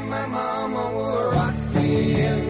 and my mama will rock me in